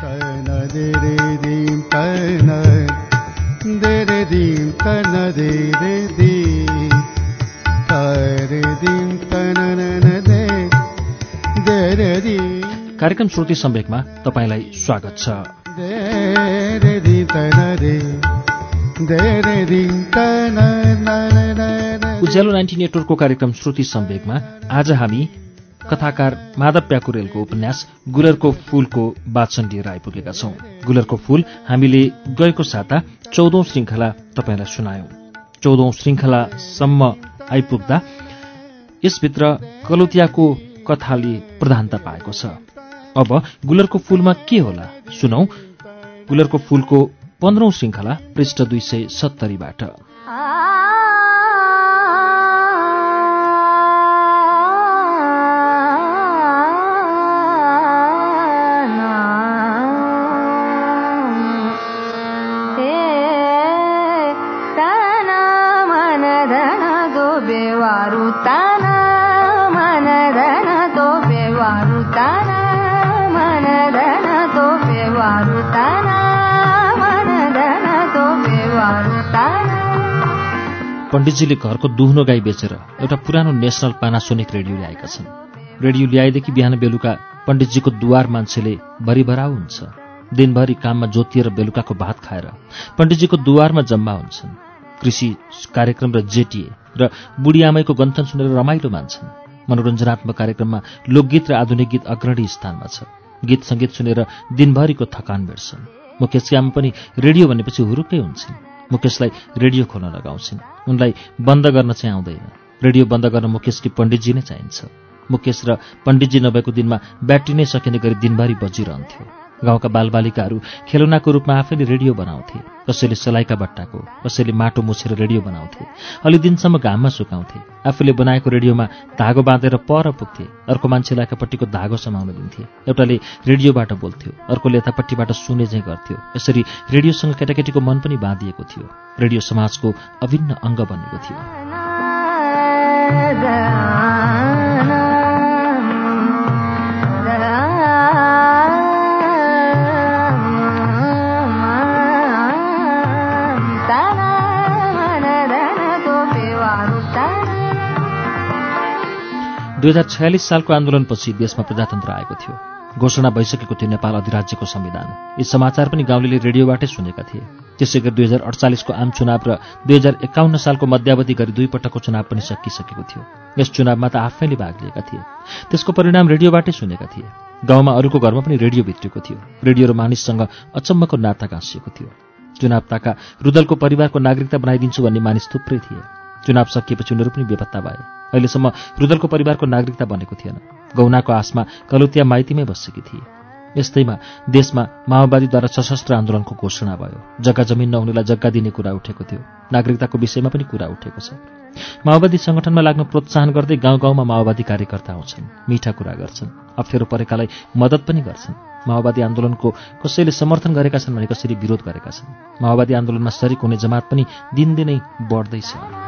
तन they they they दी तन they दी कार्यक्रम श्रुति सम्वेकमा तपाईँलाई स्वागत छ। दी तन दे तन उज्यालो नाइन्टी नेटवर्कको कार्यक्रम श्रुति सम्वेकमा आज हामी कथाकार माधव प्याकुरेलको उपन्यास गुलरको फूलको वाचन लिएर आइपुगेका छौं। गुलरको फूल हामीले गएको साता चौधौं श्रृङ्खला तपाईँलाई सुनायौं। चौधौं श्रृङ्खलासम्म आइपुग्दा यसभित्र कलौतियाको कथाले प्रधानता पाएको छ। अब गुलरको फूलमा के होला सुनौ। गुलरको फूलको पन्ध्रौं श्रृङ्खला पृष्ठ दुई सय सत्तरीबाट। पण्डितजीले घरको दुहनो गाई बेचेर एउटा पुरानो नेसनल पानासोनिक रेडियो ल्याएका छन् रेडियो ल्याएदेखि बिहान बेलुका पण्डितजीको दुवार मान्छेले भरिभराउ हुन्छ दिनभरि काममा जोतिएर बेलुकाको भात खाएर पण्डितजीको दुवारमा जम्मा हुन्छन् कृषि कार्यक्रम र जेटिए र बुढी आमैको गन्थन सुनेर रमाइलो मान्छन्। मनोरञ्जनात्मक कार्यक्रममा लोकगीत र आधुनिक गीत अग्रणी स्थानमा छ। गीत सङ्गीत सुनेर दिनभरिको थकान भेट्छन् मुकेशकी आमा पनि रेडियो भनेपछि हुरुक्कै हुन्छन्। मुकेशलाई रेडियो खोल्न लगाउँछिन्। उनलाई बन्द गर्न चाहिँ आउँदैन। रेडियो बन्द गर्न मुकेशकी पण्डितजी नै चाहिन्छ। मुकेश र पण्डितजी नभएको दिनमा ब्याट्री नै सकिने गरी दिनभरि बजिरहन्थ्यो। गाउँका बालबालिकाहरू खेलौनाको रूपमा आफैले रेडियो बनाउँथे। कसैले सलाइका बट्टाको कसैले माटो मुछेर रेडियो बनाउँथे। अलि दिनसम्म घाममा सुकाउँथे। आफूले बनाएको रेडियोमा धागो बाँधेर पर पुग्थे। अर्को मान्छेलाई एकापट्टिको धागो समाउन दिन्थे। एउटाले रेडियोबाट बोल्थ्यो। अर्कोले यतापट्टिबाट सुने चाहिँ गर्थ्यो। यसरी रेडियोसँग केटाकेटीको मन पनि बाँधिएको थियो। रेडियो समाजको अभिन्न अङ्ग बनेको थियो। दुई हजार छयालिस सालको आन्दोलनपछि देशमा प्रजातन्त्र आएको थियो। घोषणा भइसकेको थियो नेपाल अधिराज्यको संविधान। यी समाचार पनि गाउँले रेडियोबाटै सुनेका थिए। त्यसै गरी दुई हजार अडचालिसको आम चुनाव र दुई हजार एकाउन्न सालको मध्यावधि गरी दुई पटकको चुनाव पनि सकिसकेको थियो। यस चुनावमा त आफैले भाग लिएका थिए। त्यसको परिणाम रेडियोबाटै सुनेका थिए। गाउँमा अरूको घरमा पनि रेडियो भित्रिएको थियो। रेडियो र मानिससँग अचम्मको नाता गाँसिएको थियो। चुनाव ताका रुदलको परिवारको नागरिकता बनाइदिन्छु भन्ने मानिस थुप्रै थिए। चुनाव सकिएपछि उनीहरू पनि बेपत्ता भए। अहिलेसम्म रुदलको परिवारको नागरिकता बनेको थिएन। गौनाको आसमा कलुतिया माइतीमै बसेकी थिए। यस्तैमा देशमा माओवादीद्वारा सशस्त्र आन्दोलनको घोषणा भयो। जग्गा जमिन नहुनेलाई जग्गा दिने कुरा उठेको थियो। नागरिकताको विषयमा पनि कुरा उठेको छ। माओवादी संगठनमा लाग्न प्रोत्साहन गर्दै गाउँ गाउँमा माओवादी कार्यकर्ता आउँछन् मिठा कुरा गर्छन् अप्ठ्यारो परेकालाई मद्दत पनि गर्छन्। माओवादी आन्दोलनको कसैले समर्थन गरेका छन् भने कसैले विरोध गरेका छन्। माओवादी आन्दोलनमा सरिक हुने जमात पनि दिनदिनै बढ्दैछ।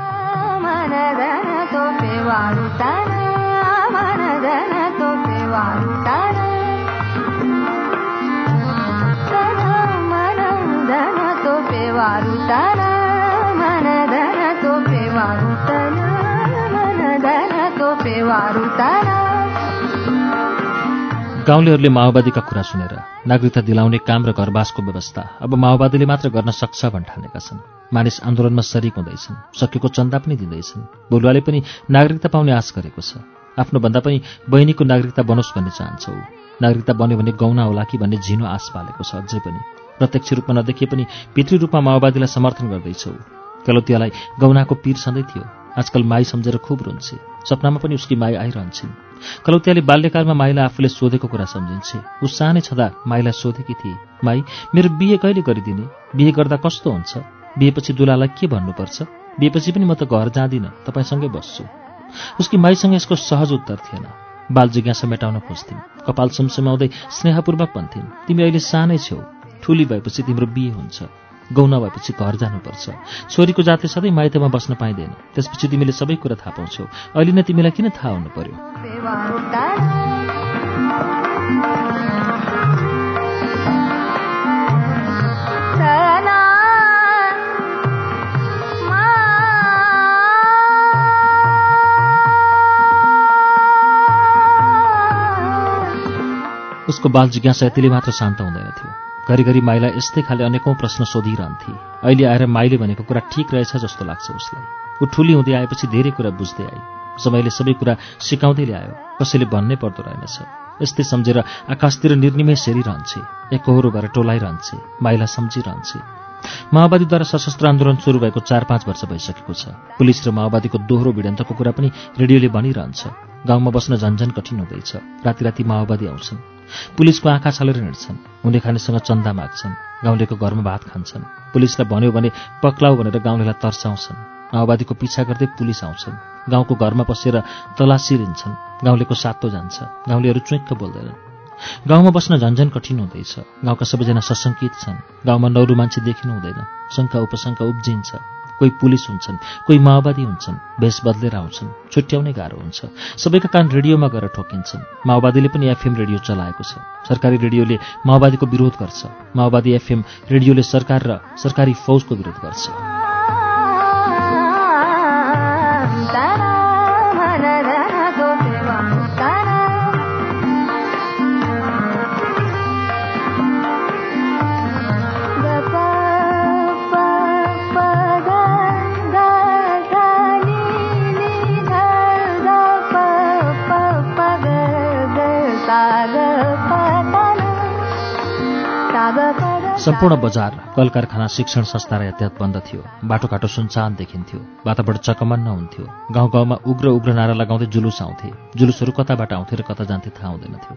ವಾಡುತ್ತಾನೆ ಮನದನ ತೊಪ್ಪೆ ವಾಡುತ್ತಾನೆ ಸದಾ ಮನದನ ತೊಪ್ಪೆ ವಾರುತ್ತಾನ ಮನದನ ತೊಪ್ಪೆ ವಾರುತ್ತಾನ ಮನದನ ತೊಪ್ಪೆ ವಾರುತ್ತಾನ गाउँलेहरूले माओवादीका कुरा सुनेर नागरिकता दिलाउने काम र घरबासको व्यवस्था अब माओवादीले मात्र गर्न सक्छ भन्ठानेका छन्। मानिस आन्दोलनमा सरिक हुँदैछन् सकेको चन्दा पनि दिँदैछन्। बोलुवाले पनि नागरिकता पाउने आश गरेको छ। आफ्नो भन्दा पनि बहिनीको नागरिकता बनोस् भन्ने चाहन्छौ। नागरिकता बन्यो भने गौना होला कि भन्ने झिनो आश पालेको छ अझै पनि। प्रत्यक्ष रूपमा नदेखिए पनि पितृ रूपमा माओवादीलाई समर्थन गर्दैछौ। कलौतियालाई गौनाको पीर सधैँ थियो। आजकल माई सम्झेर खुब रुन्छे। सपनामा पनि उसकी माई आइरहन्छन्। कलौतियाले बाल्यकालमा माईलाई आफूले सोधेको कुरा सम्झिन्छे। ऊ सानै छँदा माईलाई सोधेकी थिए माई मेरो बिहे कहिले गरिदिने? बिहे गर्दा कस्तो हुन्छ? बिहेपछि दुलालाई के भन्नुपर्छ? बिहेपछि पनि म त घर जाँदिनँ तपाईँसँगै बस्छु। उसकी माईसँग यसको सहज उत्तर थिएन। बाल जिज्ञासा मेटाउन खोज्थिन्। कपाल सुमसुमाउँदै स्नेहपूर्वक भन्थिन् तिमी अहिले सानै छेउ ठुली भएपछि तिम्रो बिहे हुन्छ। गौ नभएपछि घर जानुपर्छ। छोरीको जातले सधैँ माइतमा बस्न पाइँदैन। त्यसपछि तिमीले सबै कुरा थाहा पाउँछौ। अहिले नै तिमीलाई किन थाहा हुनु पर्यो? उसको बाल जिज्ञासा यतिले मात्र शान्त हुँदैन थियो। घरिघरि माइलाई यस्तै खाले अनेकौँ प्रश्न सोधिरहन्थे। अहिले आएर माइले भनेको कुरा ठिक रहेछ जस्तो लाग्छ उसलाई। ऊ ठुली हुँदै आएपछि धेरै कुरा बुझ्दै आई। समयले सबै कुरा सिकाउँदै ल्यायो। कसैले भन्नै पर्दो रहेनछ। यस्तै सम्झेर आकाशतिर निर्निमेष हेरिरहन्छे। एकहोरो भएर टोलाइरहन्छे। माइला सम्झिरहन्छे। माओवादीद्वारा सशस्त्र आन्दोलन सुरु भएको चार पाँच वर्ष भइसकेको छ। पुलिस र माओवादीको दोहोरो भिडन्तको कुरा पनि रेडियोले भनिरहन्छ। गाउँमा बस्न झन्झन कठिन हुँदैछ। राति राति माओवादी आउँछन्। पुलिसको आँखा छलेर हिँड्छन्। हुने खानेसँग चन्दा माग्छन्। गाउँलेको घरमा भात खान्छन्। पुलिसलाई भन्यो भने पक्लाउ भनेर गाउँलेलाई तर्साउँछन्। माओवादीको पिछा गर्दै पुलिस आउँछन्। गाउँको घरमा पसेर तलासी लिन्छन्। गाउँलेको सातो जान्छ। गाउँलेहरू चुइक्क बोल्दैनन्। गाउँमा बस्न झन्झन कठिन हुँदैछ। गाउँका सबैजना सशङ्कित छन्। गाउँमा नौरू मान्छे देखिनु हुँदैन। शङ्का उपशङ्का उब्जिन्छ। कोही पुलिस हुन्छन् कोही माओवादी हुन्छन् भेष बदलेर आउँछन् छुट्याउनै गाह्रो हुन्छ। सबैका कान रेडियोमा गएर ठोकिन्छन्। माओवादीले पनि एफएम रेडियो चलाएको छ। सरकारी रेडियोले माओवादीको विरोध गर्छ। माओवादी एफएम रेडियोले सरकार र सरकारी फौजको विरोध गर्छ। सम्पूर्ण बजार कल कारखाना शिक्षण संस्था र यातायात बन्द थियो। बाटोघाटो सुनसान देखिन्थ्यो। वातावरण चकमन्न हुन्थ्यो। गाउँ गाउँमा उग्र उग्र नारा लगाउँदै जुलुस आउँथे। जुलुसहरू कताबाट आउँथे र कता जान्थे थाहा हुँदैनथ्यो।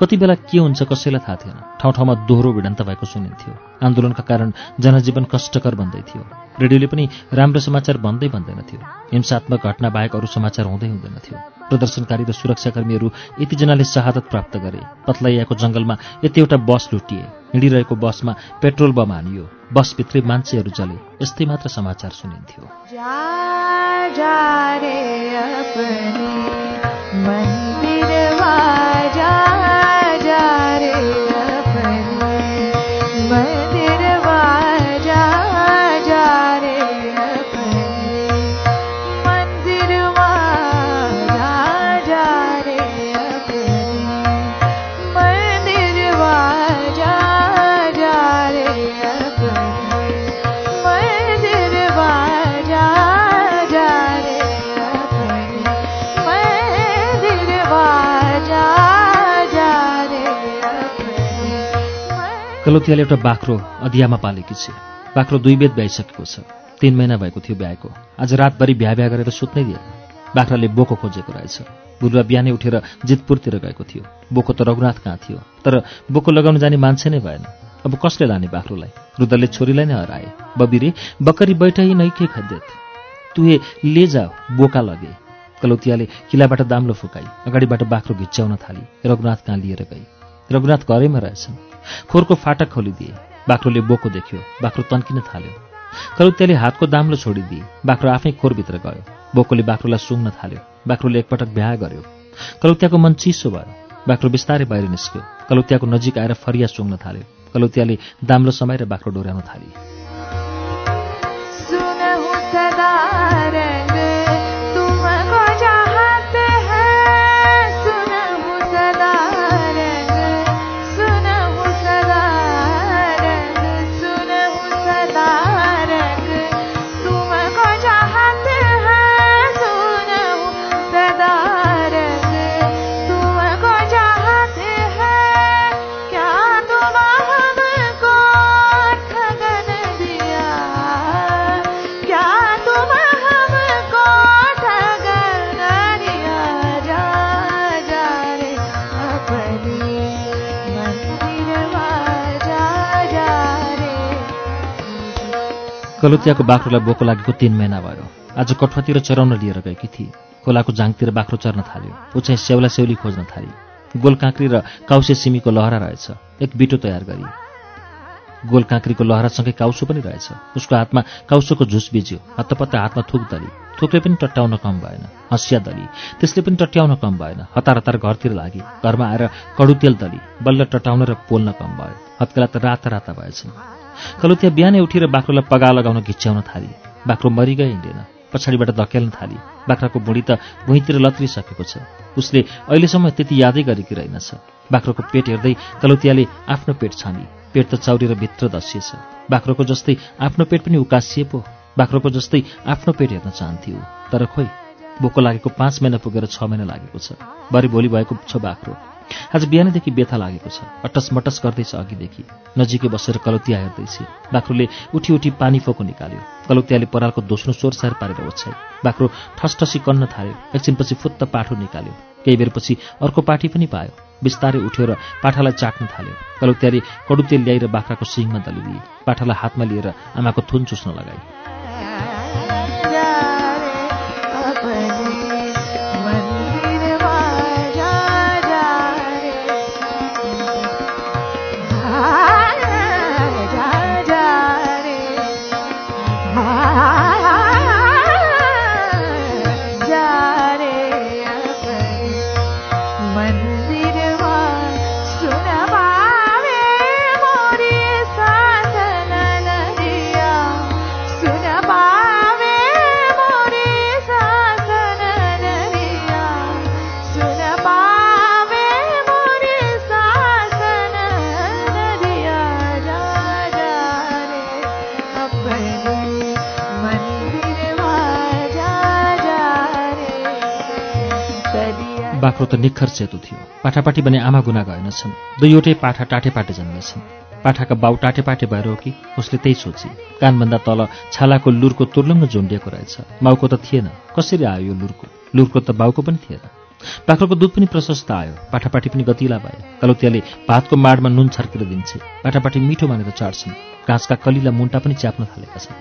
कति बेला के हुन्छ कसैलाई थाहा थिएन। ठाउँ ठाउँमा दोहोरो भिडन्त भएको सुनिन्थ्यो। आन्दोलनका कारण जनजीवन कष्टकर बन्दै थियो। रेडियोले पनि राम्रो समाचार भन्दै भन्दैनथ्यो। हिंसात्मक घटना बाहेक अरू समाचार हुँदै हुँदैनथ्यो। प्रदर्शनकारी र सुरक्षाकर्मीहरू यतिजनाले शहादत प्राप्त गरे। पत्लैयाको जङ्गलमा यति एउटा बस लुटिए। हिँडिरहेको बसमा पेट्रोल बम हानियो बसभित्रै मान्छेहरू जले यस्तै मात्र समाचार सुनिन्थ्यो। कलौतियाले एउटा बाख्रो अधियामा पालेकी छ। बाख्रो दुई बेद भ्याइसकेको छ। तिन महिना भएको थियो बिहाको आज रातभरि भ्या भ्या गरेर सुत्नै दिएन। बाख्राले बोको खोजेको रहेछ। बुलुवा बिहानै उठेर जितपुरतिर गएको थियो। बोको त रघुनाथ कहाँ थियो? तर बोको लगाउन जाने मान्छे नै भएन। अब कसले लाने बाख्रोलाई? रुदलले छोरीलाई नै हराए। बबिरे बकरी बैठै नै के खदेत तुहे ले जा बोका लगे। कलौतियाले किलाबाट दाम्लो फुकाई। अगाडिबाट बाख्रो घिच्याउन थाली। रघुनाथ कहाँ लिएर गई? रघुनाथ घरैमा रहेछन्। खोरको फाटक खोलिदिए। बाख्रोले बोको देख्यो। बाख्रो तन्किन थाल्यो। कलौत्याले हातको दाम्लो छोडिदिए। बाख्रो आफै खोरभित्र गयो। बोकोले बाख्रोलाई सुँग्न थाल्यो। बाख्रोले एकपटक बिहा गर्यो। कलौत्याको मन चिसो भयो। बाख्रो बिस्तारै बाहिर निस्क्यो। कलौत्याको नजिक आएर फरिया सुँग्न थाल्यो। कलौत्याले दाम्लो समाएर बाख्रो डोर्याउन थाली। कलुतियाको बाख्रोलाई बोको लागेको तिन महिना भयो। आज कठुवातिर चराउन लिएर गएकी थिए। खोलाको जाङतिर बाख्रो चर्न थाल्यो। चाहिँ स्याउला सेउली खोज्न थाली। गोल काँक्री र काउसे सिमीको लहरा रहेछ। एक बिटो तयार गरी। गोल काँक्रीको लहरासँगै काउसो पनि रहेछ। उसको हातमा काउसोको झुस बिज्यो। हत्तपत्ता हातमा थुक दली। थुकले पनि टट्याउन कम भएन। हँसिया दली। त्यसले पनि टट्याउन कम भएन। हतार हतार घरतिर लागि। घरमा आएर कडु तेल दली। बल्ल टटाउन र पोल्न कम भयो। हत्केला त राता राता भएछन्। कलुतिया बिहानै उठेर बाख्रोलाई पगा लगाउन घिच्याउन थाली। बाख्रो मरिगए हिँडेन। पछाडिबाट धकेल्न थाली। बाख्राको बुढी त भुइँतिर लत्रिसकेको छ। उसले अहिलेसम्म त्यति यादै गरेकी रहेनछ। बाख्रोको पेट हेर्दै कलौतियाले आफ्नो पेट छानी। पेट त चाउरिएर भित्र दसिएछ बाख्रोको जस्तै आफ्नो पेट पनि उकासिए पो। बाख्रोको जस्तै आफ्नो पेट हेर्न चाहन्थ्यो। तर खोइ बोको लागेको पाँच महिना पुगेर छ महिना लागेको छ। भरि भोलि भएको छ बाख्रो। आज बिहानैदेखि बेथा लागेको छ। अटस मटस गर्दैछ अघिदेखि। नजिकै बसेर कलौतिया हेर्दैछ। बाख्रोले उठी उठी पानी फोको निकाल्यो। कलौतियाले परालको दोस्रो सोरसार पारेर ओछ्याए बाख्रो ठसठसी कन्न थाल्यो। एकछिनपछि फुत्त पाठो निकाल्यो। केही बेरपछि अर्को पाठी पनि पायो। बिस्तारै उठ्यो र पाठालाई चाट्न थाल्यो। कलौतियाले कडु तेल ल्याएर बाख्राको सिङमा दलिदिए। पाठालाई हातमा लिएर आमाको थुन चुस्न लगाए। बाख्रो त निखर सेतु थियो। पाठापाठी भने आमा गुना गएनछन् दुईवटै पाठा टाटेपाटे जन्मेछन्। पाठाका बाउ टाटेपाटे भएर हो कि उसले त्यही सोची। कानभन्दा तल छालाको लुरको तुर्लुङ्ग झुन्डिएको रहेछ। माउको त थिएन। कसरी आयो यो लुरको? लुरको त बाउको पनि थिएन। बाख्रोको दुध पनि प्रशस्त आयो। पाठापाठी पनि गतिला भए। कलौतियाले भातको माडमा नुन छर्केर दिन्छे। पाठापाठी मिठो मानेर चाड्छन् घाँसका कलिला मुन्टा पनि च्याप्न थालेका छन्।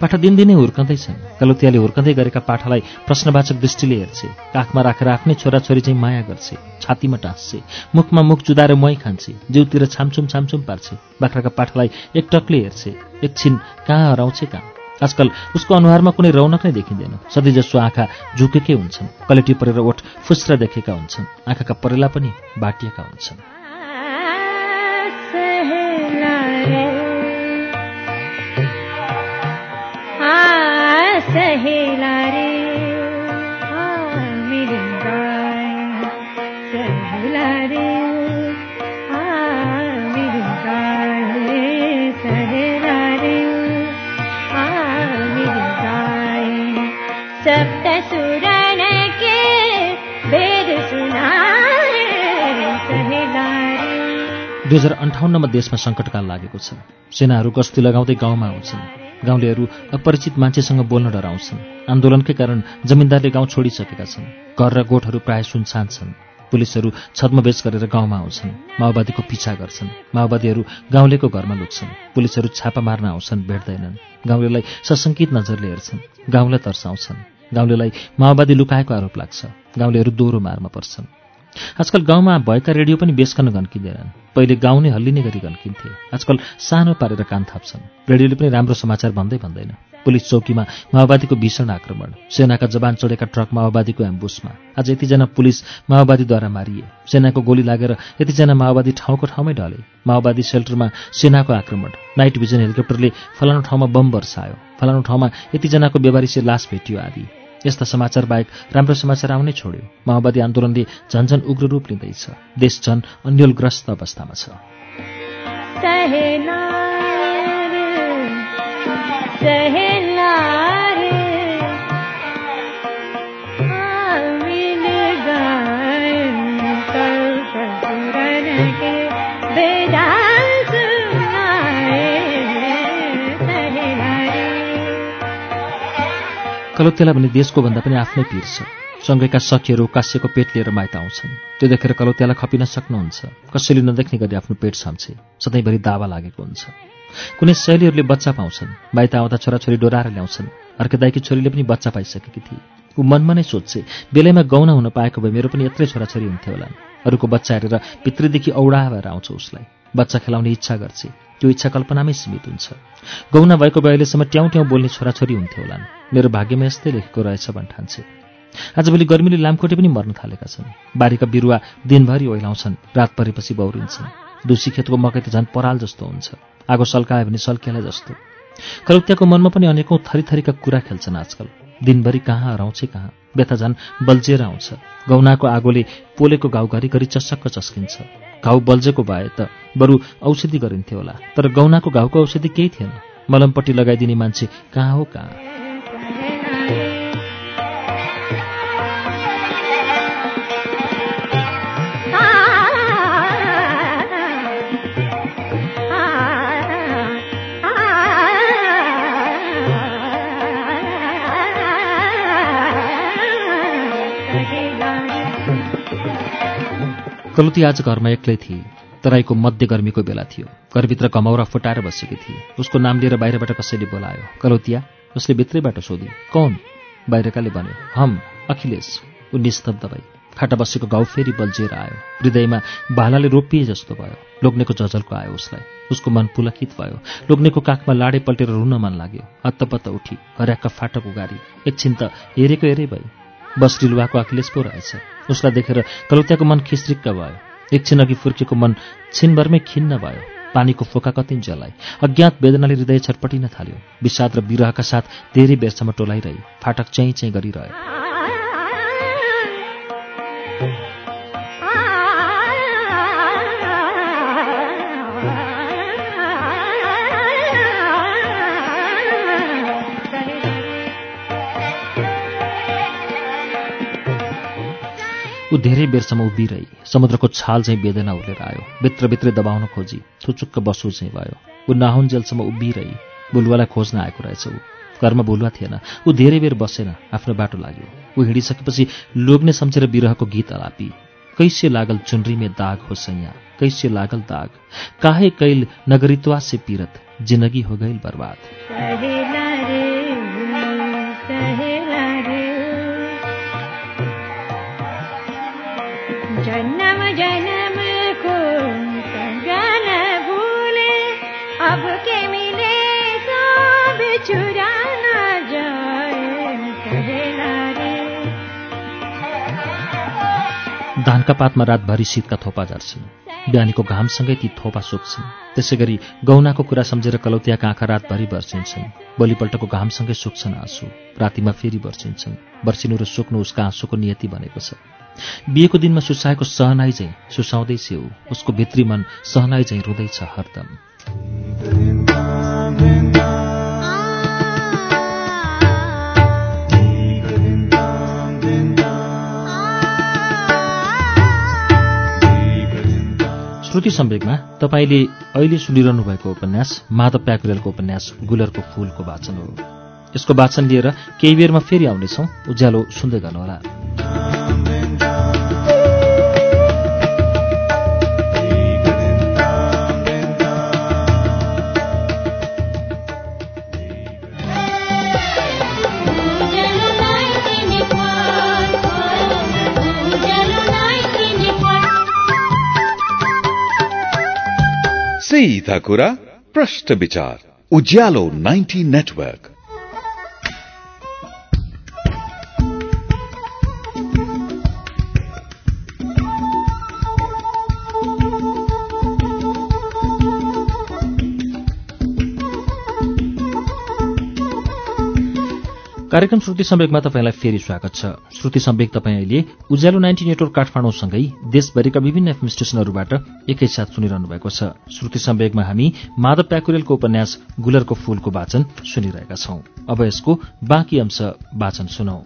पाठा दिनदिनै हुर्कँदैछन्। कलौतियाले हुर्कँदै गरेका पाठालाई प्रश्नवाचक दृष्टिले हेर्छे। काखमा राखेर आफ्नै छोराछोरी चाहिँ माया गर्छे। छातीमा टाँस्छे। मुखमा मुख जुदाएर मै खान्छे। जिउतिर छामछुम छामछुम पार्छे। बाख्राका पाठालाई एकटकले हेर्छे। एकछिन कहाँ हराउँछे कहाँ आजकल उसको अनुहारमा कुनै रौनक नै देखिँदैन। सधैँ जसो आँखा झुकेकै हुन्छन्। कलेटी परेर ओठ फुस्रा देखेका हुन्छन्। आँखाका परेला पनि बाटिएका हुन्छन्। दुई हजार अन्ठाउन्नमा देशमा सङ्कटकाल लागेको छ। सेनाहरू गस्ती लगाउँदै गाउँमा आउँछन्। गाउँलेहरू अपरिचित मान्छेसँग बोल्न डराउँछन्। आन्दोलनकै कारण जमिनदारले गाउँ छोडिसकेका छन्। घर र गोठहरू प्राय सुनसान छन्। पुलिसहरू छद्मवेश गरेर गाउँमा आउँछन्। माओवादीको पिछा गर्छन्। माओवादीहरू गाउँलेको घरमा लुक्छन्। पुलिसहरू छापा मार्न आउँछन् भेट्दैनन्। गाउँलेलाई सशङ्कित नजरले हेर्छन्। गाउँलाई तर्साउँछन्। गाउँलेलाई माओवादी लुकाएको आरोप लाग्छ। गाउँलेहरू दोहोरो मारमा पर्छन्। आजकल गाउँमा भएका रेडियो पनि बेचकन गन्किँदैनन्। पहिले गाउँ नै हल्लिने गरी गन्किन्थे। आजकल सानो पारेर कान थाप्छन्। रेडियोले पनि राम्रो समाचार भन्दै भन्दैन। पुलिस चौकीमा माओवादीको भीषण आक्रमण। सेनाका जवान चढेका ट्रक माओवादीको एम्बुसमा। आज यतिजना पुलिस माओवादीद्वारा मारिए। सेनाको गोली लागेर यतिजना माओवादी ठाउँको ठाउँमै ढले। माओवादी सेल्टरमा सेनाको आक्रमण। नाइट भिजन हेलिकप्टरले फलानु ठाउँमा बम वर्षायो फलानु ठाउँमा यतिजनाको बेबारिसे लास भेटियो आदि। यस्ता समाचार बाहेक राम्रो समाचार आउनै छोड्यो। माओवादी आन्दोलनले झन्झन उग्र रूप लिँदैछ। देश झन अन्यलग्रस्त अवस्थामा छ। कलौतेलाई भने देशको भन्दा पनि आफ्नै पिर छ। सँगैका सखीहरू काश्यको पेट लिएर माइत आउँछन्। त्यो देखेर कलौतेलाई खपिन सक्नुहुन्छ। कसैले नदेख्ने गरी आफ्नो पेट छाम्छे। सधैँभरि दावा लागेको हुन्छ। कुनै शैलीहरूले बच्चा पाउँछन्। माइत आउँदा छोराछोरी डोराएर ल्याउँछन्। अर्कै दाइकी छोरीले पनि बच्चा पाइसकेकी थिए। ऊ मनमा नै सोध्छे बेलैमा गौना हुन पाएको भए मेरो पनि यत्रै छोराछोरी हुन्थ्यो होला। अरूको बच्चा हेरेर भित्रदेखि औडा भएर आउँछ उसलाई। बच्चा खेलाउने इच्छा गर्छे। त्यो इच्छा कल्पनामै सीमित हुन्छ। गौना भएको भए अहिलेसम्म ट्याउँ ट्याउँ बोल्ने छोराछोरी हुन्थ्यो होला मेरो भाग्यमा यस्तै लेखेको रहेछ भन्ठान्छे आजभोलि गर्मीले लामखोटे पनि मर्न थालेका छन्। बारीका बिरुवा दिनभरि ओइलाउँछन् रात परेपछि बौरिन्छन्। दुसी खेतको मकै त झन् पराल जस्तो हुन्छ। आगो सल्कायो भने सल्किएला जस्तो। कलौत्याको मनमा पनि अनेकौँ थरीथरीका कुरा खेल्छन् आजकल। दिनभरि कहाँ हराउँछे कहाँ? व्यथा झन् बल्झिएर आउँछ। गौनाको आगोले पोलेको घाउ घरिघरि चस्सक्क चस्किन्छ। घाउ बल्झेको भए त बरु औषधि गरिन्थ्यो होला। तर गौनाको घाउको औषधि केही थिएन। मलमपट्टि लगाइदिने मान्छे कहाँ हो कहाँ? कलुती आज घरमा एक्लै थिए। तराईको मध्य गर्मीको बेला थियो। घरभित्र घमौरा फुटाएर बसेकी थिए। उसको नाम लिएर बाहिरबाट कसैले बोलायो कलौतिया उसले भित्रैबाट सोधी। कौन? बाहिरकाले भन्यो हम अखिलेश ऊ निस्तब्ध भई। खाटा बसेको घाउ फेरि बल्झिएर आयो। हृदयमा भालाले रोपिए जस्तो भयो। लोग्नेको जजलको आयो उसलाई। उसको मन पुलकित भयो। लोग्नेको काखमा लाडे पल्टेर रुन मन लाग्यो। हत्तपत्त उठी। घर्याक्क फाटक उगारी। एकछिन त हेरेको हेरे भई। बस रिलुवाको अखिलेश पो रहेछ। उसलाई देखेर कलौत्याको मन खिस्रिक्क भयो। एकछिन अघि फुर्केको मन छिनभरमै खिन्न भयो। पानीको फोका कति जलाए। अज्ञात वेदनाले हृदय छटपटिन थाल्यो। विषाद र विरहका साथ धेरै बेरसम्म टोलाइरहे। फाटक चाहिँ चाहिँ गरिरह्यो। ऊ धेरै बेरसम्म उभिरही। समुद्रको छाल चाहिँ बेदना उलेर आयो। भित्रभित्रै दबाउन खोजी। थुचुक्क बसु चाहिँ भयो। ऊ नाहुन्जेलसम्म उभिरही। भुलुवालाई खोज्न आएको रहेछ ऊ। घरमा भुलुवा थिएन। ऊ धेरै बेर बसेन। आफ्नो बाटो लाग्यो। ऊ हिँडिसकेपछि लोग्ने सम्झेर बिरहको गीत अलापी। कैसे लागल चुनरीमे दाग हो सैया। कैसे लागल दाग। काहे कैल नगरित्वा से पीरत। जिन्दगी हो गई बर्बाद। धानका पातमा रातभरि शीतका थोपा झर्छन्। बिहानीको घामसँगै ती थोपा सुक्छन्। त्यसै गरी गौनाको कुरा सम्झेर कलौतियाका आँखा रातभरि वर्षिन्छन् भोलिपल्टको घामसँगै सुक्छन् आँसु। रातिमा फेरि वर्षिन्छन् वर्षिनु र सुक्नु उसका आँसुको नियति बनेको छ। बिहेको दिनमा सुसाएको सहनाई चाहिँ सुसाउँदै स्यौ उसको भित्री मन सहनाई चाहिँ रुँदैछ हरदम। श्रुति सम्वेकमा तपाईँले अहिले सुनिरहनु भएको उपन्यास माधव प्याकुरेलको उपन्यास गुलरको फूलको वाचन हो। यसको वाचन लिएर केही बेरमा फेरि आउनेछौँ। उज्यालो सुन्दै गर्नुहोला। सीधा कुरा प्रश्न विचार उज्यालो 90 नेटवर्क कार्यक्रम श्रुति सम्वेकमा तपाईँलाई फेरि स्वागत छ। श्रुति सम्वेक तपाईँ अहिले उज्यालो नाइन्टी नेटवर्क काठमाडौँसँगै देशभरिका विभिन्न एफएम स्टेशनहरूबाट एकैसाथ सुनिरहनु भएको छ। श्रुति सम्वेकमा हामी माधव प्याकुरेलको उपन्यास गुलरको फूलको वाचन सुनिरहेका छौं। अब यसको बाँकी अंश वाचन सुनौ।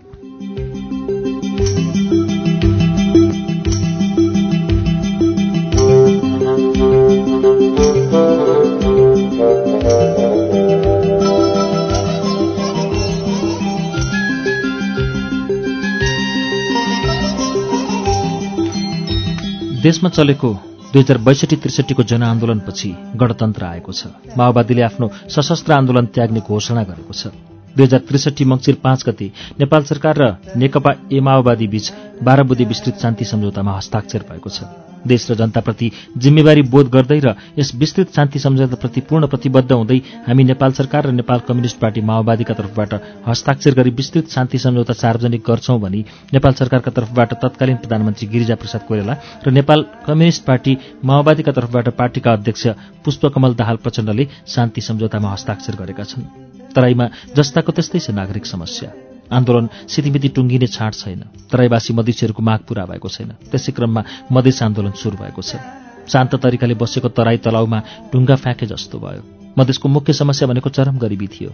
देशमा चलेको दुई हजार बैसठी त्रिसठीको जनआन्दोलनपछि गणतन्त्र आएको छ। माओवादीले आफ्नो सशस्त्र आन्दोलन त्याग्ने घोषणा गरेको छ। दुई हजार त्रिसठी मङ्सिर पाँच गते नेपाल सरकार र नेकपा ए माओवादी बीच बाह्र बुधे विस्तृत शान्ति सम्झौतामा हस्ताक्षर भएको छ। देश र जनताप्रति जिम्मेवारी बोध गर्दै र यस विस्तृत शान्ति सम्झौताप्रति पूर्ण प्रतिबद्ध हुँदै हामी नेपाल सरकार र नेपाल कम्युनिष्ट पार्टी माओवादीका तर्फबाट हस्ताक्षर गरी विस्तृत शान्ति सम्झौता सार्वजनिक गर्छौं भनी नेपाल सरकारका तर्फबाट तत्कालीन प्रधानमन्त्री गिरिजा प्रसाद कोइराला र नेपाल कम्युनिष्ट पार्टी माओवादीका तर्फबाट पार्टीका अध्यक्ष पुष्पकमल दाहाल प्रचण्डले शान्ति सम्झौतामा हस्ताक्षर गरेका छन्। तराईमा जस्ताको त्यस्तै छ नागरिक समस्या। आन्दोलन सितिमिति टुङ्गिने छाँट छैन। तराईवासी मधेसीहरूको माग पूरा भएको छैन। त्यसै क्रममा मधेस आन्दोलन सुरु भएको छ। शान्त तरिकाले बसेको तराई तलाउमा ढुङ्गा फ्याँके जस्तो भयो। मधेसको मुख्य समस्या भनेको चरम गरिबी थियो।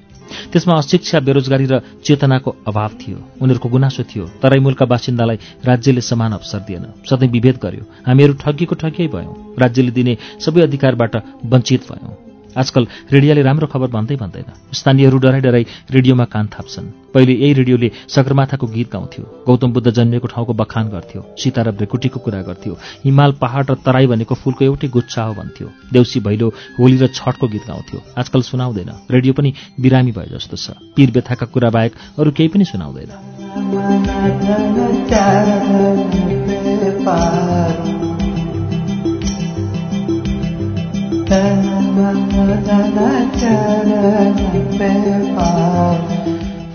त्यसमा अशिक्षा बेरोजगारी र चेतनाको अभाव थियो। उनीहरूको गुनासो थियो। तराई मूलका बासिन्दालाई राज्यले समान अवसर दिएन। सधैँ विभेद गर्यो। हामीहरू ठगिएको ठगियै भयौँ। राज्यले दिने सबै अधिकारबाट वञ्चित भयौँ। आजकल रेडियोले राम्रो खबर भन्दै भन्दैन। स्थानीयहरू डराइ डराई रेडियोमा कान थाप्छन्। पहिले यही रेडियोले सगरमाथाको गीत गाउँथ्यो। गौतम बुद्ध जन्मिएको ठाउँको बखान गर्थ्यो। सीता र भ्रेकुटीको कुरा गर्थ्यो। हिमाल पहाड र तराई भनेको फुलको एउटै गुच्छा हो भन्थ्यो। देउसी भैलो होली र छठको गीत गाउँथ्यो। आजकल सुनाउँदैन। रेडियो पनि बिरामी भए जस्तो छ। पीर बेथाका कुरा बाहेक अरू केही पनि सुनाउँदैन।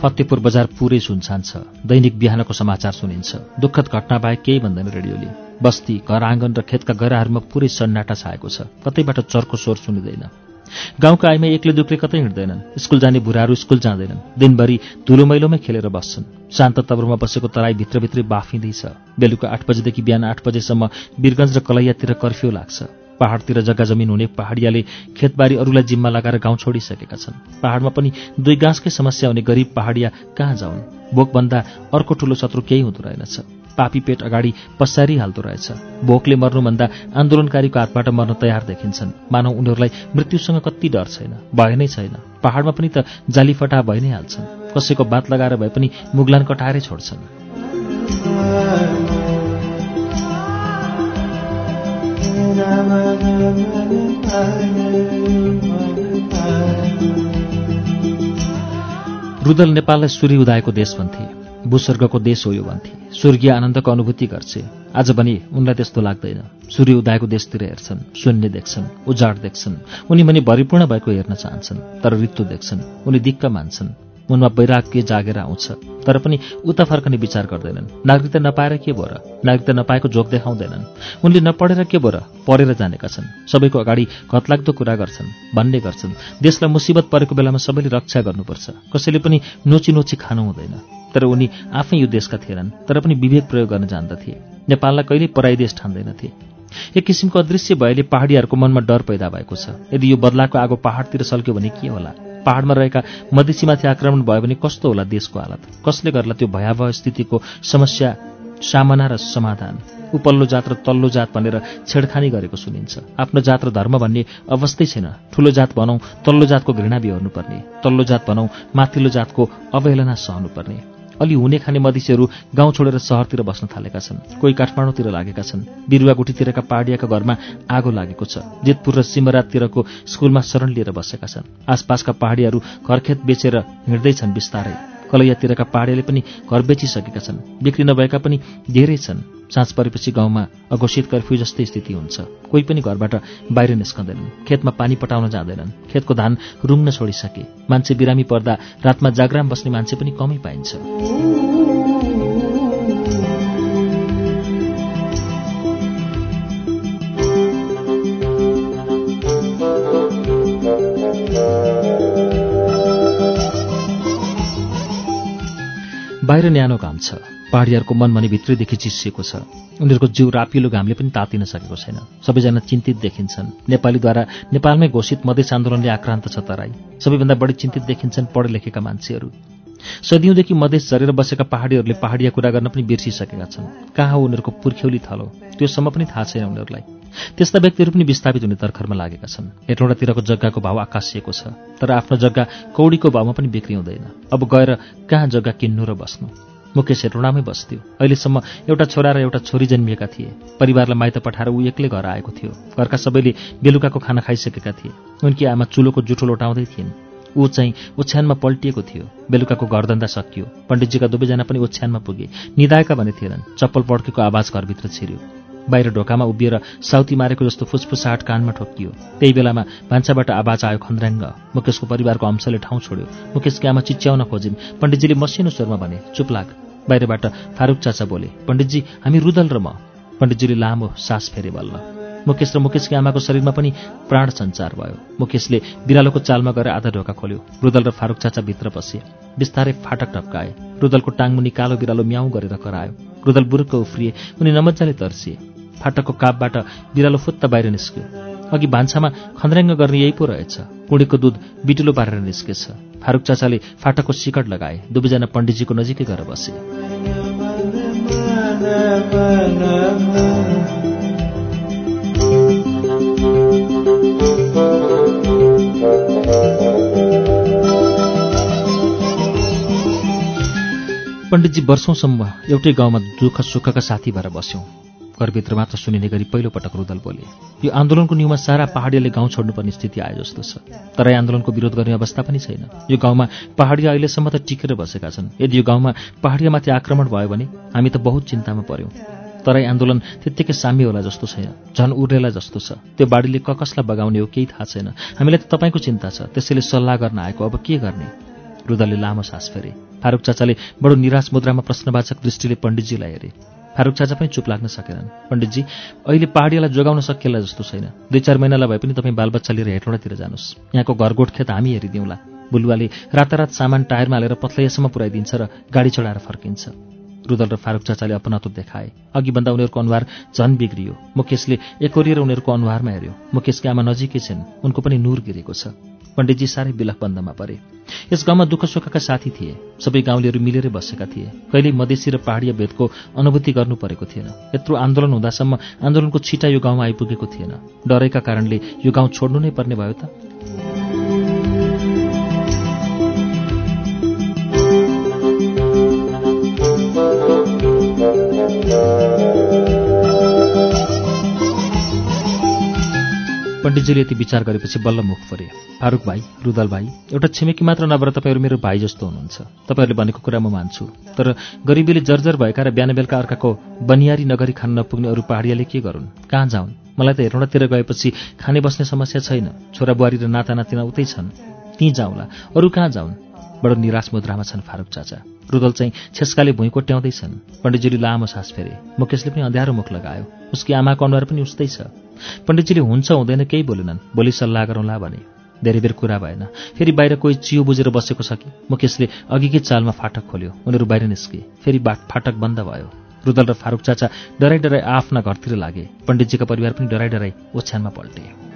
फतेपुर बजार पुरै सुनसान छ। दैनिक बिहानको समाचार सुनिन्छ। दुःखद घटना बाहेक केही भन्दैन रेडियोले। बस्ती घर आँगन र खेतका गराहरूमा पुरै सन्नाटा छाएको छ। कतैबाट चर्को स्वर सुनिँदैन। गाउँका आइमा एक्लै दुक्लै कतै हिँड्दैनन्। स्कुल जाने बुढाहरू स्कुल जाँदैनन्। दिनभरि धुलो मैलोमै खेलेर बस्छन्। शान्त तबरमा बसेको तराई भित्रभित्रै बाफिँदैछ। बेलुका आठ बजेदेखि बिहान आठ बजेसम्म वीरगञ्ज र कलैयातिर कर्फ्यू लाग्छ। पहाडतिर जग्गा जमिन हुने पहाडियाले खेतबारी अरूलाई जिम्मा लगाएर गाउँ छोडिसकेका छन्। पहाडमा पनि दुई गाँसकै समस्या हुने गरिब पहाडिया कहाँ जाउन्? भोकभन्दा अर्को ठुलो शत्रु केही हुँदो रहेनछ। पापी पेट अगाडि पसारिहाल्दो रहेछ। भोकले मर्नुभन्दा आन्दोलनकारीको हातबाट मर्न तयार देखिन्छन्। मानव उनीहरूलाई मृत्युसँग कति डर छैन भए नै छैन। पहाडमा पनि त जालीफटा भइ नै हाल्छन्। कसैको बात लगाएर भए पनि मुगलान कटाएरै छोड्छन्। रुदल नेपाललाई सूर्य उदाएको देश भन्थे भूस्वर्गको देश हो यो भन्थे। स्वर्गीय आनन्दको अनुभूति गर्छे। आज भने उनलाई त्यस्तो लाग्दैन। सूर्य उदाएको देशतिर हेर्छन् शून्य देख्छन् उजाड देख्छन्। उनी भने भरिपूर्ण भएको हेर्न चाहन्छन् तर ऋतु देख्छन् उनी दिक्क मान्छन्। उनमा वैराग्य जागेर आउँछ। तर पनि उता फर्कने विचार गर्दैनन्। नागरिकता नपाएर के भो र नागरिकता नपाएको जोक देखाउँदैनन्। उनले नपढेर के भो र पढेर जानेका छन्। सबैको अगाडि घतलाग्दो कुरा गर्छन् भन्ने गर्छन्। देशलाई मुसिबत परेको बेलामा सबैले रक्षा गर्नुपर्छ। कसैले पनि नोची नोची खानु हुँदैन। तर उनी आफै यो देशका थिएनन् तर पनि विवेक प्रयोग गर्न जान्दथे नेपाललाई कहिल्यै पराई देश ठान्दैनथे एक किसिमको अदृश्य भएले पहाडीहरूको मनमा डर पैदा भएको छ। यदि यो बदलाको आगो पहाडतिर सल्क्यो भने के होला? पहाडमा रहेका मधेसीमाथि आक्रमण भयो भने कस्तो होला देशको हालत? कसले गर्ला त्यो भयावह स्थितिको समस्या सामना र समाधान? उपल्लो जात र तल्लो जात भनेर छेडखानी गरेको सुनिन्छ। आफ्नो जात र धर्म भन्ने अवस्थै छैन। ठुलो जात भनौँ तल्लो जातको घृणा बिहोर्नुपर्ने। तल्लो जात भनौँ माथिल्लो जातको अवहेलना सहनुपर्ने। अलि हुने खाने मधेसीहरू गाउँ छोडेर सहरतिर बस्न थालेका छन्। कोही काठमाडौँतिर लागेका छन्। बिरुवा गुठीतिरका पहाडियाका घरमा आगो लागेको छ। जेतपुर र सिमराततिरको स्कुलमा शरण लिएर बसेका छन्। आसपासका पहाडियाहरू घरखेत बेचेर हिँड्दैछन् बिस्तारै। कलैयातिरका पहाडियाले पनि घर बेचिसकेका छन्। बिक्री नभएका पनि धेरै छन्। साँझ परेपछि गाउँमा अघोषित कर्फ्यू जस्तै स्थिति हुन्छ। कोही पनि घरबाट बाहिर निस्कँदैनन्। खेतमा पानी पटाउन जाँदैनन्। खेतको धान रुङ्न छोडिसके। मान्छे बिरामी पर्दा रातमा जागराम बस्ने मान्छे पनि कमै पाइन्छ। बाहिर न्यानो घाम छ। पहाडियाहरूको मन भने भित्रैदेखि चिसिएको छ। उनीहरूको जिउ रापिलो घामले पनि तातिन सकेको छैन। सबैजना चिन्तित देखिन्छन्। नेपालीद्वारा नेपालमै घोषित मधेस आन्दोलनले आक्रान्त छ तराई। सबैभन्दा बढी चिन्तित देखिन्छन् पढे लेखेका मान्छेहरू। सदियौँदेखि मधेस झरेर बसेका पहाडीहरूले पहाडिया कुरा गर्न पनि बिर्सिसकेका छन्। कहाँ हो उनीहरूको पुर्ख्यौली थलो? त्योसम्म पनि थाहा छैन उनीहरूलाई। त्यस्ता व्यक्तिहरू पनि विस्थापित हुने तर्खरमा लागेका छन्। हेटौँडातिरको जग्गाको भाव आकाशिएको छ तर आफ्नो जग्गा कौडीको भावमा पनि बिक्री हुँदैन। अब गएर कहाँ जग्गा किन्नु र बस्नु? मुकेश हेटौँडामै बस्थ्यो। अहिलेसम्म एउटा छोरा र एउटा छोरी जन्मिएका थिए। परिवारलाई माइत पठाएर ऊ एक्लै घर आएको थियो। घरका सबैले बेलुकाको खाना खाइसकेका थिए। उनकी आमा चुलोको जुठो लोटाउँदै थिइन्। ऊ चाहिँ ओछ्यानमा पल्टिएको थियो। बेलुकाको घरधन्दा सकियो। पण्डितजीका दुवैजना पनि ओछ्यानमा पुगे। निदाएका भने थिएनन्। चप्पल पड्केको आवाज घरभित्र छिर्यो। बाहिर ढोकामा उभिएर साउती मारेको जस्तो फुसफुसाहट कानमा ठोकियो त्यही बेलामा भान्साबाट आवाज आयो खन्द्राङ्ग। मुकेशको परिवारको अंशले ठाउँ छोड्यो। मुकेशकी आमा चिच्याउन खोजिन्। पण्डितजीले मसिनो स्वरमा भने चुप लाग। बाहिरबाट फारूक चाचा बोले पण्डितजी हामी रुदल र म पण्डितजीले लामो सास फेरे बल्ल। मुकेश र मुकेशकी आमाको शरीरमा पनि प्राण सञ्चार भयो। मुकेशले बिरालोको चालमा गएर आधा ढोका खोल्यो। रुदल र फारूक चाचा भित्र पसे बिस्तारै फाटक टप्काए। रुदलको टाङमुनि कालो बिरालो म्याउ गरेर करायो। रुदल बुरुक्क उफ्रिए। उनी नमजाले तर्सिए। फाटकको कापबाट बिरालो फुत्त बाहिर निस्क्यो। अघि भान्सामा खन्द्राङ्ग गर्ने यही पो रहेछ। कुँडीको दुध बिटुलो पारेर निस्केछ। फारूक चाचाले फाटकको सिकट लगाए। दुवैजना पण्डितजीको नजिकै गएर बसे। पण्डितजी वर्षौंसम्म एउटै गाउँमा दुःख सुखका साथी भएर बस्यौं। घरभित्र मात्र सुनिने गरी पहिलोपटक रुदल बोले। यो आन्दोलनको न्युमा सारा पहाडीले गाउँ छोड्नुपर्ने स्थिति आयो जस्तो छ। तराई आन्दोलनको विरोध गर्ने अवस्था पनि छैन। यो गाउँमा पहाडी अहिलेसम्म त टिकेर बसेका छन्। यदि यो गाउँमा पहाडियामाथि आक्रमण भयो भने हामी त बहुत चिन्तामा पर्यौं। तराई आन्दोलन त्यत्तिकै साम्य होला जस्तो छैन। झन् उर्लेला जस्तो छ। त्यो बाढीले क कसलाई बगाउने हो केही थाहा छैन। हामीलाई त तपाईँको चिन्ता छ। त्यसैले सल्लाह गर्न आएको। अब के गर्ने? रुदलले लामो सास फेरे। फारूक चाचाले बडो निराश मुद्रामा प्रश्नवाचक दृष्टिले पण्डितजीलाई हेरे। फारूक चाचा पनि चुप लाग्न सकेनन्। पण्डितजी अहिले पहाडीलाई जोगाउन सकिएला जस्तो छैन। दुई चार महिनालाई भए पनि तपाईँ बालबच्चा लिएर हेटौँडातिर जानुहोस्। यहाँको घर गोठखेत हामी हेरिदिउँला। बुलुवाले रातारात सामान टायरमा हालेर पत्लैयासम्म पुऱ्याइदिन्छ र गाडी चढाएर फर्किन्छ। रुदल र फारूक चाचाले अपनातो देखाए। अघिभन्दा उनीहरूको अनुहार झन बिग्रियो। मुकेशले एकोरिएर उनीहरूको अनुहारमा हेऱ्यो। मुकेशकी आमा नजिकै छिन्। उनको पनि नूर गिरेको छ। पण्डितजी साह्रै बिलकबन्दमा परे। यस गाउँमा दुःख सुखका साथी थिए। सबै गाउँलेहरू मिलेरै बसेका थिए। कहिल्यै मधेसी र पहाडिया भेदको अनुभूति गर्नु परेको थिएन। यत्रो आन्दोलन हुँदासम्म आन्दोलनको छिटा यो गाउँमा आइपुगेको थिएन। डरैका कारणले यो गाउँ छोड्नु नै पर्ने भयो त। पण्डितजीले यति विचार गरेपछि बल्ल मुख परे फारूक भाइ रुदल भाइ एउटा छिमेकी मात्र नभएर तपाईँहरू मेरो भाइ जस्तो हुनुहुन्छ। तपाईँहरूले भनेको कुरा म मान्छु। तर गरिबीले जर्जर भएका र बिहान बेलुका अर्काको बनियारी नगरी खान नपुग्ने अरू पहाडियाले के गरून्? कहाँ जाउन् मलाई त हेरौँडातिर गएपछि खाने बस्ने समस्या छैन। छोरा बुहारी र नाता नातिना उतै छन्। ती जाउँला। अरू कहाँ जाउन् बडो निराश मुद्रामा छन् फारूक चाचा। रुदल चाहिँ छेस्काले भुइँ कोट्याउँदैछन् पण्डितजीले लामो सास फेरे। मुकेशले पनि अँध्यारो मुख लगायो। उसकी आमाको अनुहार पनि उस्तै छ। पण्डितजीले हुन्छ हुँदैन केही बोलेनन्। भोलि सल्लाह गरौँला भने। धेरै बेर कुरा भएन। फेरि बाहिर कोही चियो बुझेर बसेको छ कि? मुकेशले अघिकै चालमा फाटक खोल्यो। उनीहरू बाहिर निस्के। फेरि बाट फाटक बन्द भयो। रुदल र फारूक चाचा डराइ डराई आफ्ना घरतिर लागे। पण्डितजीका परिवार पनि डराइ डराई ओछ्यानमा पल्टे।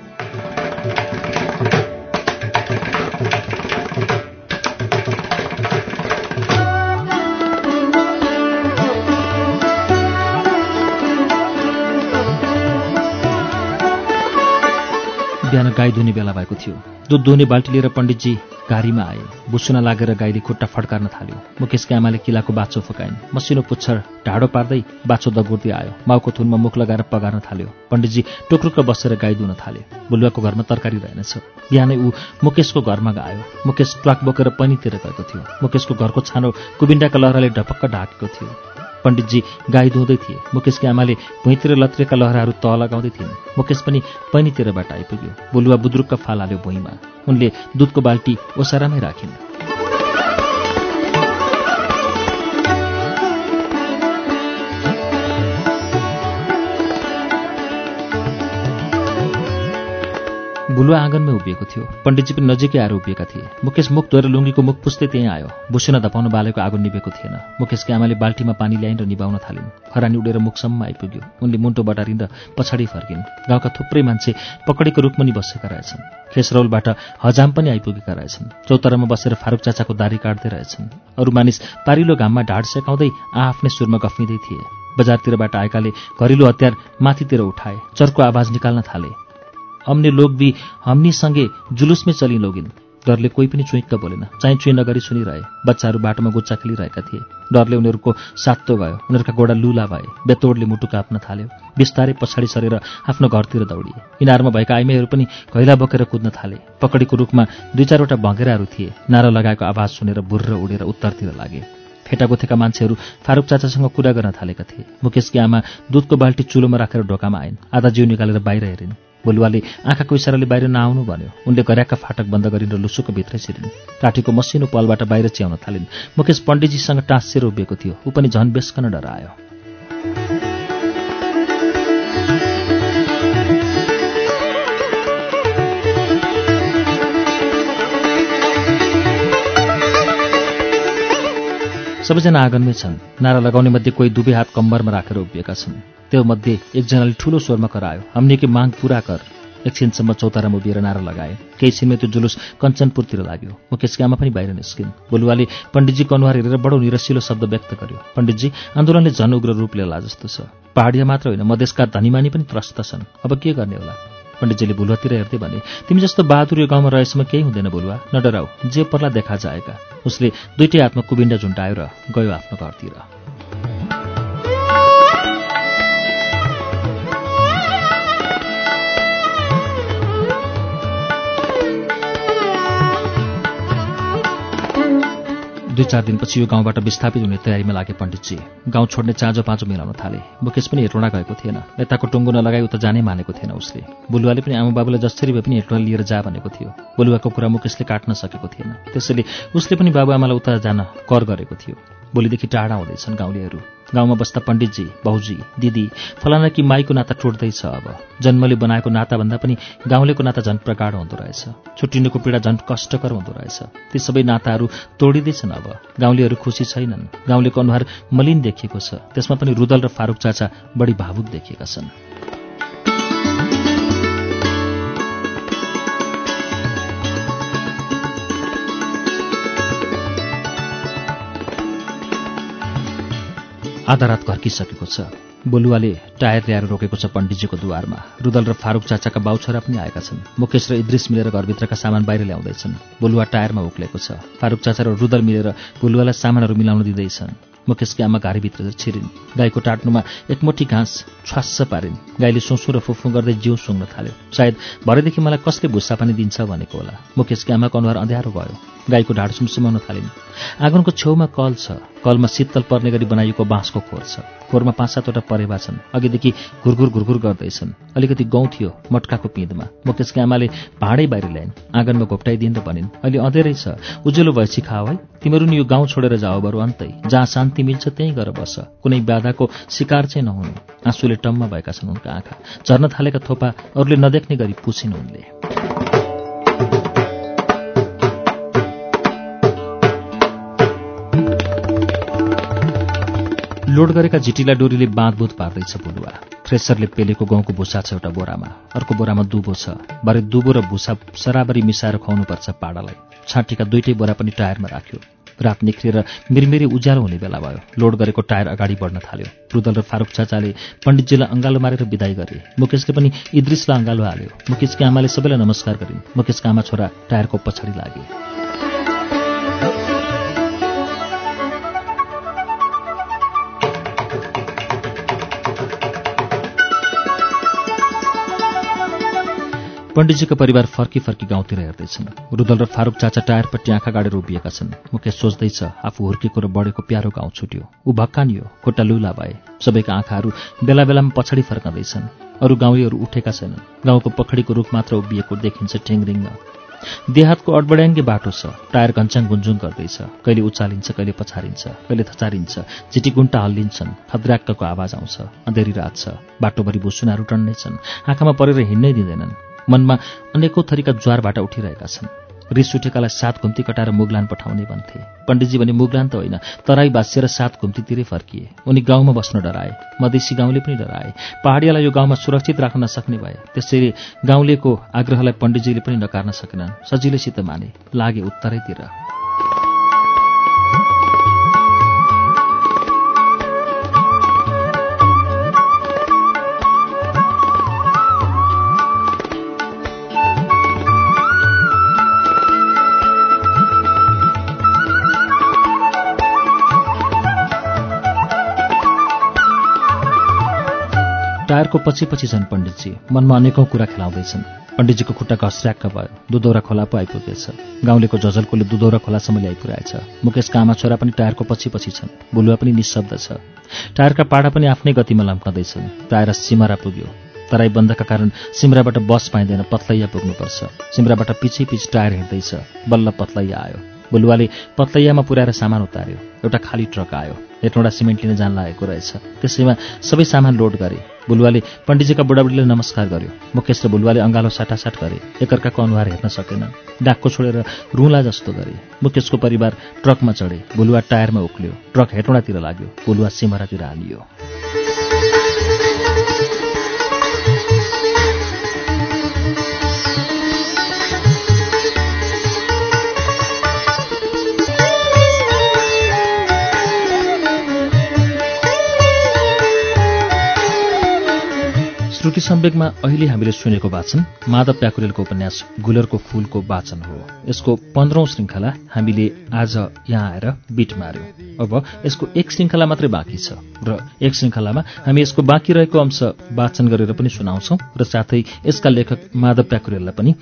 बिहान गाई धुने बेला भएको थियो। दुध धुने बाल्टी लिएर पण्डितजी घारीमा आए। बुसुना लागेर गाईले खुट्टा फड्कार्न थाल्यो। मुकेशकी आमाले किलाको बाछो फुकाइन्। मसिनो पुच्छर ढाडो पार्दै बाछो दगुर्दै आयो। माउको थुनमा मुख लगाएर पगार्न थाल्यो। पण्डितजी टुक्रुक्क बसेर गाई धुन थाले। बुलुवाको घरमा तरकारी रहेनछ। बिहानै ऊ मुकेशको घरमा आयो। मुकेश ट्वाक बोकेर पनितिर गएको थियो। मुकेशको घरको छानो कुबिन्डाका लहराले ढपक्क ढाकेको थियो। पण्डितजी गाई धुँदै थिए। मुकेशकी आमाले भुइँतिर लत्रेका लहराहरू तह लगाउँदै थिइन्। मुकेश पनि पैनीतिरबाट आइपुग्यो। बुलुवा बुद्रुकका फाल हाल्यो भुइँमा। उनले दुधको बाल्टी ओसारामै राखिन्। बुलुवा आँगनमै उभिएको थियो। पण्डितजी पनि नजिकै आएर उभिएका थिए। मुकेश मुख धोएर लुङ्गीको मुख पुस्दै त्यहीँ आयो। भुसुना धपाउनु बालेको आगो निभेको थिएन। मुकेशकी आमाले बाल्टीमा पानी ल्याइन् र निभाउन थालिन्। खरानी उडेर मुखसम्म आइपुग्यो। उनले मुन्टो बटारिन् र पछाडि फर्किन्। गाउँका थुप्रै मान्छे पकडीको रुखमुनि बसेका रहेछन्। खेसरौलबाट हजाम पनि आइपुगेका रहेछन्। चौतारामा बसेर फारूक चाचाको दारी काट्दै रहेछन्। अरू मानिस पारिलो घाममा ढाड सेकाउँदै आफ्नै सुरमा गफिँदै थिए। बजारतिरबाट आएकाले घरेलु हतियार माथितिर उठाए। चर्को आवाज निकाल्न थाले। हमने लोग भी हमनी जुलुसमै चलि लोगिन्। डरले कोही पनि चुइक्क बोलेन। चाहिँ चुइ नगरी सुनिरहे। बच्चाहरू बाटोमा गुच्चा खेलिरहेका थिए। डरले उनीहरूको सातो गयो उनीहरूका गोडा लुला भए। बेतोडले मुटु काप्न थाल्यो। बिस्तारै पछाडि सरेर आफ्नो घरतिर दौडिए। किनारमा भएका आइमाईहरू पनि घैला बोकेर कुद्न थाले। पकडीको रुखमा दुई चारवटा भँगेराहरू थिए। नारा लगाएको आवाज सुनेर बुर्र उडेर उत्तरतिर लागे। फेटा गोथेका मान्छेहरू फारूक चाचासँग कुरा गर्न थालेका थिए। मुकेशकी आमा दुधको बाल्टी चुलोमा राखेर ढोकामा आइन्। आधा जिउ निकालेर बाहिर हेरिन्। बोलुवाले आँखाको इसाराले बाहिर नआउनु भन्यो। उनले घराका फाटक बन्द गरिन् र लुसुको भित्रै छिरिन्। काठीको मसिनो पालबाट बाहिर च्याउन थालिन्। मुकेश पण्डितजीसँग टाँसिएर उभिएको थियो। ऊ पनि झन बेसकन डरायो। सबैजना आँगनमै छन्। नारा लगाउने मध्ये कोही दुवै हात कम्बरमा राखेर उभिएका छन्। त्यो मध्ये एकजनाले ठूलो स्वरमा करायो। हमने के माग पूरा कर। एकछिनसम्म चौतारामा उभिएर नारा लगाए। केही छिनमै त्यो जुलुस कञ्चनपुरतिर लाग्यो। मुकेशकी आमा पनि बाहिर निस्किन्। बोलुवाले पण्डितजीको अनुहार हेरेर बडो निरसिलो शब्द व्यक्त गर्यो। पण्डितजी आन्दोलनले झन् उग्र रूप लिएला जस्तो छ। पहाडिया मात्र होइन मधेसका धनीमानी पनि त्रस्त छन्। अब के गर्ने होला? पण्डितजीले भुलुवातिर हेर्दै भने तिमी जस्तो बहादुर यो गाउँमा रहेसम्म केही हुँदैन भुलुवा न डराउ जे पर्ला देखा जाएका। उसले दुइटै हातमा कुबिन्डा झुन्टायो र गयो आफ्नो घरतिर। दुई चार दिनपछि यो गाउँबाट विस्थापित हुने तयारीमा लागे पण्डितजी। गाउँ छोड्ने चाँजो पाँचो मिलाउन थाले। मुकेश पनि हेटोडा गएको थिएन। नेताको टुङ्गो नलगाई उता जानै मानेको थिएन उसले। बुलुवाले पनि आमा बाबुलाई जसरी भए पनि हेटोडा लिएर जा भनेको थियो। बुलुवाको कुरा मुकेशले काट्न सकेको थिएन। त्यसैले उसले पनि बाबुआमालाई उता जान कर गरेको थियो। भोलिदेखि टाढा हुँदैछन् गाउँलेहरू। गाउँमा बस्दा पण्डितजी भाउजी दिदी फलाना कि माईको नाता टुट्दैछ अब। जन्मले बनाएको नाताभन्दा पनि गाउँलेको नाता झन् प्रगाढ हुँदो रहेछ। छुट्टिनुको पीडा झन् कष्टकर हुँदो रहेछ। ती सबै नाताहरू तोडिँदैछन् अब। गाउँलेहरू खुसी छैनन्। गाउँलेको अनुहार मलिन देखिएको छ। त्यसमा पनि रुदल र फारूक चाचा बढी भावुक देखिएका छन्। आधा रात घर्किसकेको छ। बोलुवाले टायर ल्याएर रोकेको छ पण्डितजीको दुवारमा। रुदल र फारूक चाचाका बाउछोरा पनि आएका छन्। मुकेश र इद्रिस मिलेर घरभित्रका सामान बाहिर ल्याउँदैछन्। बोलुवा टायरमा उक्लेको छ। फारूक चाचा र रुदल मिलेर बोलुवालाई सामानहरू मिलाउन दिँदैछन्। मुकेशकी आमा घारीभित्र छिरिन्। गाईको टाट्नुमा एकमुठी घाँस छ्वास्स पारिन्। गाईले सुसु र फुफु गर्दै जिउ सुँग्न थाल्यो। सायद भरेदेखि मलाई कसले भुस्सा पानी दिन्छ भनेको होला। मुकेशकी आमाको अनुहार अँध्यारो भयो। गाईको ढाड सुमसुमाउन थालिन्। आँगनको छेउमा कल छ। कलमा शीतल पर्ने गरी बनाइएको बाँसको खोर छ। खोरमा पाँच सातवटा परेवा छन्। अघिदेखि घुरघुर घुरघुर गर्दैछन्। अलिकति गौँ थियो मटकाको पिँधमा। मुकेशकी आमाले भाँडै बाहिर ल्याइन्। आँगनमा घोप्टाइदिन् र भनिन् अहिले अँधेरै छ। उज्यालो भएपछि खाऊ है तिमीहरू नि यो गाउँ छोडेर जाऊ बरु अन्तै। जहाँ शान्ति मिल्छ त्यहीँ गएर बस। कुनै बाधाको शिकार चाहिँ नहुनु। आँसुले टम्म भएका छन् उनका आँखा। झर्न थालेका थोपा अरूले नदेख्ने गरी पुछिन् उनले। लोड गरेका झिटिला डोरीले बाँधबुध पार्दैछ बुलुवा। थ्रेसरले पेलेको गहुँको भुसा छ एउटा बोरामा। अर्को बोरामा दुबो छ। भरे दुबो र भुसा सराबरी मिसाएर खुवाउनुपर्छ पाडालाई। छाँटीका दुइटै बोरा पनि टायरमा राख्यो। रात निख्रिएर मिरमिरी उज्यालो हुने बेला भयो। लोड गरेको टायर अगाडि बढ्न थाल्यो। रुदल र फारूक चाचाले पण्डितजीलाई अङ्गालो मारेर विदाई गरे। मुकेशले पनि इद्रिसलाई अङ्गालो हाल्यो। मुकेशकी आमाले सबैलाई नमस्कार गरिन्। मुकेशका आमा छोरा टायरको पछाडि लागे। पण्डितजीको परिवार फर्की फर्की गाउँतिर हेर्दैछन्। रुदल र फारूक चाचा टायरपट्टि आँखा गाडेर उभिएका छन्। मुकेश सोच्दैछ आफू हुर्केको र बढेको प्यारो गाउँ छुट्यो। ऊ भक्कानियो खुट्टा लुला भए। सबैका आँखाहरू बेला बेलामा पछाडि फर्काउँदैछन् अरू गाउँलेहरू उठेका छैनन्। गाउँको पखडीको रुख मात्र उभिएको देखिन्छ टेङ्रिङ देहातको अडबड्याङ्गे बाटो छ। टायर घन्च्याङ गुन्जुङ गर्दैछ। कहिले उचालिन्छ कहिले पछारिन्छ कहिले थचारिन्छ। झिटिगुन्टा हल्लिन्छन्। खद्राक्कको आवाज आउँछ। अँधेरी रात छ। बाटोभरि भुसुनाहरू टन्नै छन् आँखामा परेर हिँड्नै दिँदैनन्। मनमा अनेकौँ थरीका ज्वारबाट उठिरहेका छन्। रिस उठेकालाई सात घुम्ती कटाएर मुगलान पठाउने भन्थे। पण्डितजी भने मुगलान त होइन तराई बाँसिएर सात घुम्तीतिरै फर्किए। उनी गाउँमा बस्न डराए मधेसी गाउँले पनि डराए। पहाडियालाई यो गाउँमा सुरक्षित राख्न नसक्ने भए त्यसैले गाउँलेको आग्रहलाई पण्डितजीले पनि नकार्न सकेनन्। सजिलैसित माने लागे उत्तरैतिर। टायरको पछि पछि छन् पण्डितजी मनमा अनेकौँ कुरा खेलाउँदैछन्। पण्डितजीको खुट्टा घस्र्याक्क भयो दुधौरा खोला पो आइपुगेछ। गाउँलेको झझलकोले दुधौरा खोलासम्म ल्याइपुऱ्याएछ। मुकेशका आमा छोरा पनि टायरको पछि पछि छन्। बुलुवा पनि निशब्द छ। टायरका पाडा पनि आफ्नै गतिमा लम्काउँदैछन् टायर सिमरा पुग्यो। तराई बन्दका कारण सिमराबाट बस पाइँदैन पत्लैया पुग्नुपर्छ। सिमराबाट पछि पछि टायर हिँड्दैछ। बल्ल पत्लैया आयो। बुलुवाले पत्लैयामा पुर्याएर सामान उतार्यो। एउटा खाली ट्रक आयो। हेटौँडा सिमेन्ट लिन जान लागेको रहेछ। त्यसैमा सबै सामान लोड गरे। बुलुवाले पण्डितजीका बुढाबुढीले नमस्कार गर्यो। मुकेश र बुलुवाले अँगालो साटासाट गरे। एकअर्काको अनुहार हेर्न सकेन। डाकको छोडेर रुला जस्तो गरे। मुकेशको परिवार ट्रकमा चढे। बुलुवा टायरमा उक्ल्यो। ट्रक हेटौँडातिर लाग्यो। बुलुवा सिमरातिर हालियो। श्रुति सम्वेकमा अहिले हामीले सुनेको वाचन माधव प्याकुरेलको उपन्यास गुलरको फूलको वाचन हो। यसको पन्ध्रौं श्रृङ्खला हामीले आज यहाँ आएर बिट मार्यौं। अब यसको एक श्रृङ्खला मात्रै बाँकी छ र एक श्रृङ्खलामा हामी यसको बाँकी रहेको अंश वाचन गरेर पनि सुनाउँछौ र साथै यसका लेखक माधव प्याकुरेललाई पनि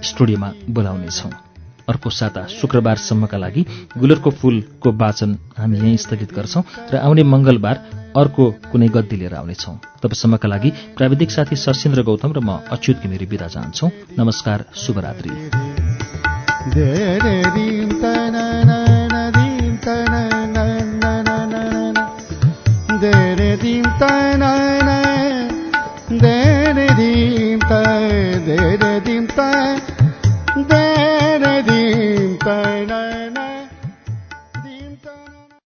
स्टुडियोमा बोलाउनेछौं। अर्को साता शुक्रबारसम्मका लागि गुलरको फूलको वाचन हामी यहीँ स्थगित गर्छौं र आउने मंगलबार अर्को कुनै गद्दी लिएर आउनेछौं। तबसम्मका लागि प्राविधिक साथी सशिन्द्र गौतम र म अच्युत घिमिरी विदा चाहन्छौ। नमस्कार शुभरात्रि।